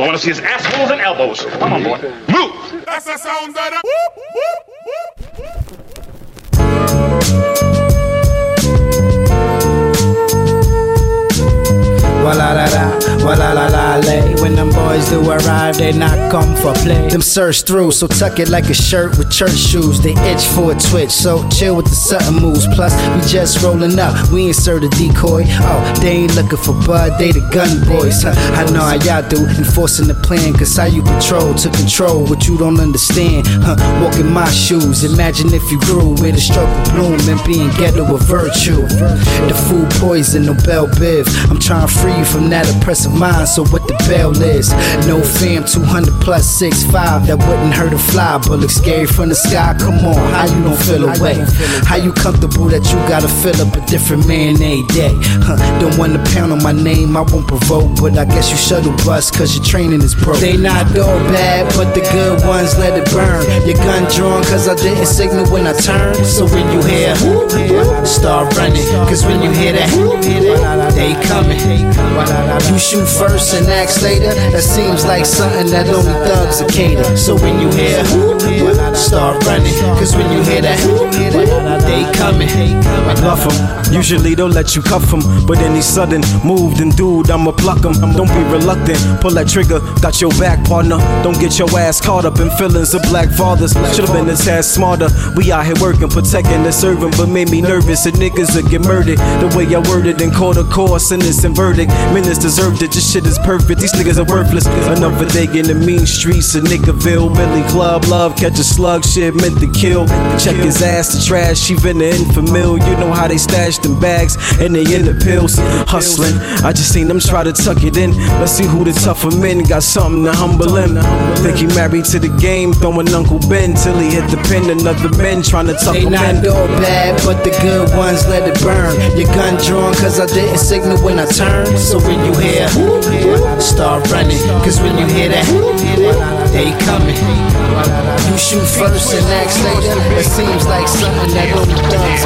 All I want to see is assholes and elbows. Come on, boy. Move! That's the sound of la la lay. When them boys do arrive, they not come for play. Them search through, so tuck it like a shirt with church shoes. They itch for a twitch, so chill with the sudden moves. Plus, we just rolling up, we insert a decoy. Oh, they ain't looking for bud, they the gun boys. Huh, I know how y'all do, enforcing the plan. Cause how you patrol to control what you don't understand. Huh, walk in my shoes, imagine if you grew with a stroke of bloom and being ghetto with virtue. The food poison, no bell biv. I'm trying to free you from that oppressive mind, so what the bell is. No fam, 200 plus 6'5, that wouldn't hurt a fly, but look scary from the sky. Come on, how you don't feel away? How you comfortable that you gotta fill up a different man every day? Huh, don't wanna pound on my name, I won't provoke, but I guess you shuttle bus, cause your training is broke. They not all bad, but the good ones let it burn. Your gun drawn, cause I didn't signal when I turned. So when you hear, start running, cause when you hear that, they coming. You shoot first and ask later. That seems like something that only thugs are cater. So when you hear, start running. Cause when you hear that, they coming. I bluff 'em. Usually they'll let you cuff 'em, but any sudden move, then dude, I'ma pluck 'em. Don't be reluctant, pull that trigger, got your back, partner. Don't get your ass caught up in feelings of black fathers. Should've been a tad smarter. We out here working, protecting and serving, but made me nervous. And niggas would get murdered. The way I worded in of course, innocent verdict. Minutes deserved it, this shit is perfect. These niggas are worthless. Another day in the mean streets of Nickerville. Billy Club, love, catch a slug, shit meant to kill. Check his ass to trash, even the infamil. You know how they stash them bags and they in the pills. Hustling, I just seen them try to tuck it in. Let's see who the tougher men got something to humble him. Think he married to the game, throwing Uncle Ben till he hit the pin. Another men trying to tuck They him not in. all bad, but the good ones let it burn. Your gun drawn, cause I didn't signal when I turn. So when you hear, start running. Cause when you hear that, they coming. You shoot first and ask later. It seems like something that only thugs